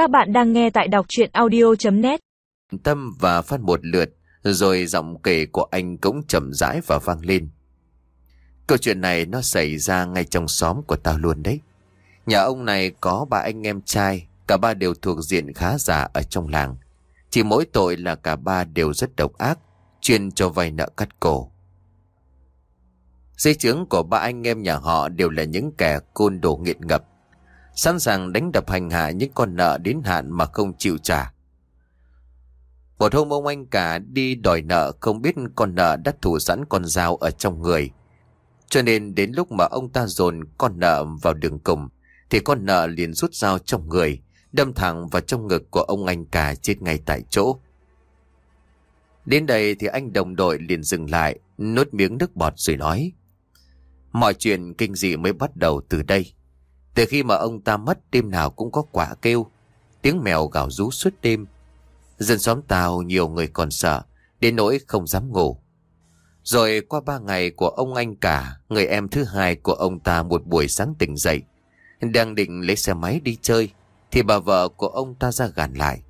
Các bạn đang nghe tại đọc chuyện audio.net Tâm và phát một lượt, rồi giọng kể của anh cũng chậm rãi và vang lên. Câu chuyện này nó xảy ra ngay trong xóm của tao luôn đấy. Nhà ông này có ba anh em trai, cả ba đều thuộc diện khá giả ở trong làng. Chỉ mỗi tội là cả ba đều rất độc ác, chuyên cho vay nợ cắt cổ. Dây chứng của ba anh em nhà họ đều là những kẻ côn đồ nghiện ngập, sẵn sàng đánh đập hành hạ những con nợ đến hạn mà không chịu trả. Một hôm ông anh cả đi đòi nợ không biết con nợ đã thủ sẵn con dao ở trong người. Cho nên đến lúc mà ông ta dồn con nợ vào đường cùng thì con nợ liền rút dao trong người, đâm thẳng vào trong ngực của ông anh cả chết ngay tại chỗ. Đến đây thì anh đồng đội liền dừng lại, nuốt miếng nước bọt rồi nói. Mọi chuyện kinh dị mới bắt đầu từ đây. Từ khi mà ông ta mất đêm nào cũng có quả kêu, tiếng mèo gào rú suốt đêm. Dân xóm tao nhiều người còn sợ, đến nỗi không dám ngủ. Rồi qua ba ngày của ông anh cả, người em thứ hai của ông ta một buổi sáng tỉnh dậy. Đang định lấy xe máy đi chơi, thì bà vợ của ông ta ra gàn lại.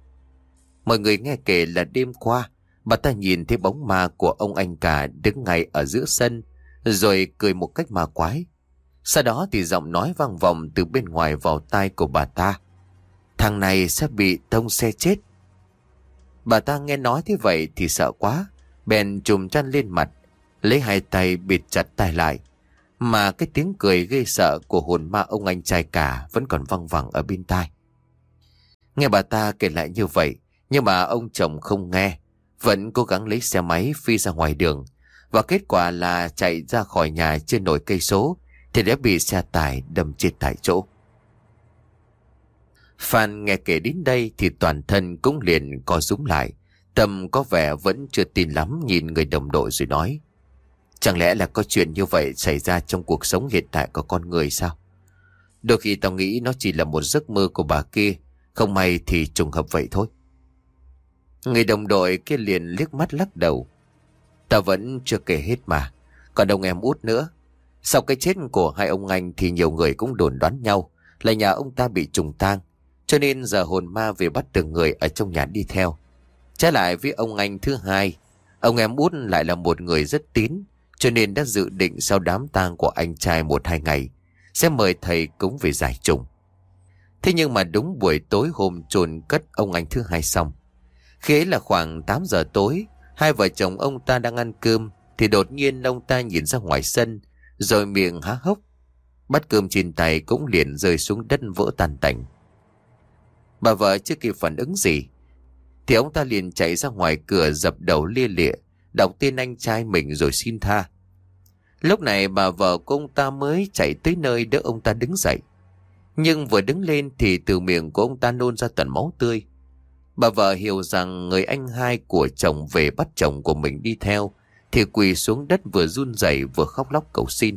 Mọi người nghe kể là đêm qua, bà ta nhìn thấy bóng ma của ông anh cả đứng ngay ở giữa sân, rồi cười một cách ma quái. Sau đó thì giọng nói vang vọng từ bên ngoài vào tai của bà ta. Thằng này sẽ bị tông xe chết. Bà ta nghe nói thế vậy thì sợ quá, bèn trùm chăn lên mặt, lấy hai tay bịt chặt tai lại. Mà cái tiếng cười gây sợ của hồn ma ông anh trai cả vẫn còn văng vẳng ở bên tai. Nghe bà ta kể lại như vậy, nhưng mà ông chồng không nghe, vẫn cố gắng lấy xe máy phi ra ngoài đường. Và kết quả là chạy ra khỏi nhà trên nổi cây số thì đã bị xe tải đâm chết tại chỗ. Phan nghe kể đến đây thì toàn thân cũng liền co rúm lại. Tâm có vẻ vẫn chưa tin lắm nhìn người đồng đội rồi nói. Chẳng lẽ là có chuyện như vậy xảy ra trong cuộc sống hiện tại của con người sao? Đôi khi tao nghĩ nó chỉ là một giấc mơ của bà kia, không may thì trùng hợp vậy thôi. Người đồng đội kia liền liếc mắt lắc đầu. Tao vẫn chưa kể hết mà, còn ông em út nữa. Sau cái chết của hai ông anh thì nhiều người cũng đồn đoán nhau là nhà ông ta bị trùng tang. Cho nên giờ hồn ma về bắt từng người ở trong nhà đi theo. Trái lại với ông anh thứ hai, ông em út lại là một người rất tín, cho nên đã dự định sau đám tang của anh trai một hai ngày, sẽ mời thầy cúng về giải trùng. Thế nhưng mà đúng buổi tối hôm chôn cất ông anh thứ hai xong. Khi ấy là khoảng 8 giờ tối, hai vợ chồng ông ta đang ăn cơm, thì đột nhiên ông ta nhìn ra ngoài sân, rồi miệng há hốc. Bát cơm trên tay cũng liền rơi xuống đất vỡ tan tành. Bà vợ chưa kịp phản ứng gì, thì ông ta liền chạy ra ngoài cửa dập đầu lia lịa, đọc tên anh trai mình rồi xin tha. Lúc này bà vợ của ông ta mới chạy tới nơi đỡ ông ta đứng dậy. Nhưng vừa đứng lên thì từ miệng của ông ta nôn ra tận máu tươi. Bà vợ hiểu rằng người anh hai của chồng về bắt chồng của mình đi theo, thì quỳ xuống đất vừa run rẩy vừa khóc lóc cầu xin.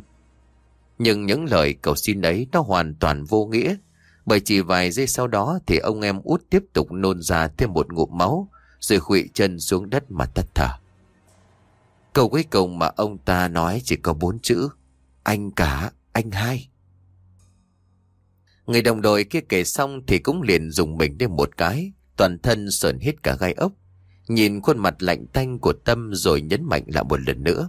Nhưng những lời cầu xin ấy nó hoàn toàn vô nghĩa, bởi chỉ vài giây sau đó thì ông em út tiếp tục nôn ra thêm một ngụm máu, rồi khụy chân xuống đất mà tắt thở. Câu cuối cùng mà ông ta nói chỉ có bốn chữ, anh cả, anh hai. Người đồng đội kia kể xong thì cũng liền dùng mình lên một cái, toàn thân sờn hết cả gai ốc. Nhìn khuôn mặt lạnh tanh của Tâm rồi nhấn mạnh lại một lần nữa.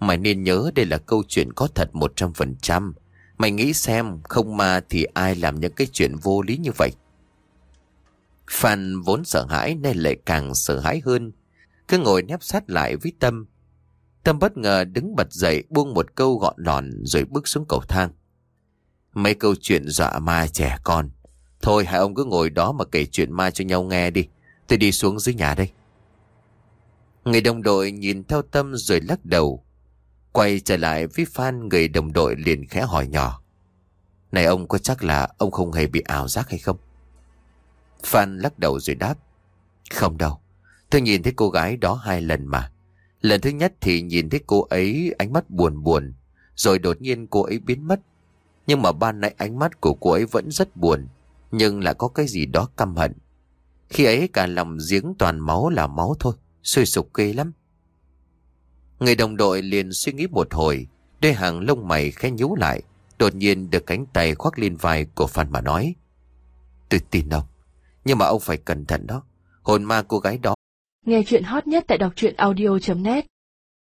Mày nên nhớ đây là câu chuyện có thật 100%. Mày nghĩ xem, không ma thì ai làm những cái chuyện vô lý như vậy. Phan vốn sợ hãi nên lại càng sợ hãi hơn. Cứ ngồi nép sát lại với Tâm. Tâm bất ngờ đứng bật dậy, buông một câu gọn lòn rồi bước xuống cầu thang. Mấy câu chuyện dọa ma trẻ con. Thôi hai ông cứ ngồi đó mà kể chuyện ma cho nhau nghe đi. Tôi đi xuống dưới nhà đây. Người đồng đội nhìn theo Tâm rồi lắc đầu. Quay trở lại với Phan người đồng đội liền khẽ hỏi nhỏ. Này ông có chắc là ông không hề bị ảo giác hay không? Phan lắc đầu rồi đáp. Không đâu. Tôi nhìn thấy cô gái đó hai lần mà. Lần thứ nhất thì nhìn thấy cô ấy ánh mắt buồn buồn. Rồi đột nhiên cô ấy biến mất. Nhưng mà ban nãy ánh mắt của cô ấy vẫn rất buồn. Nhưng là có cái gì đó căm hận. Khi ấy cả lòng giếng toàn máu là máu thôi, sôi sục ghê lắm. Người đồng đội liền suy nghĩ một hồi, đôi hàng lông mày khẽ nhú lại, đột nhiên được cánh tay khoác lên vai của Phan mà nói. Tôi tin ông, Nhưng mà ông phải cẩn thận đó. Hồn ma cô gái đó. Nghe chuyện hot nhất tại đọc truyện audio.net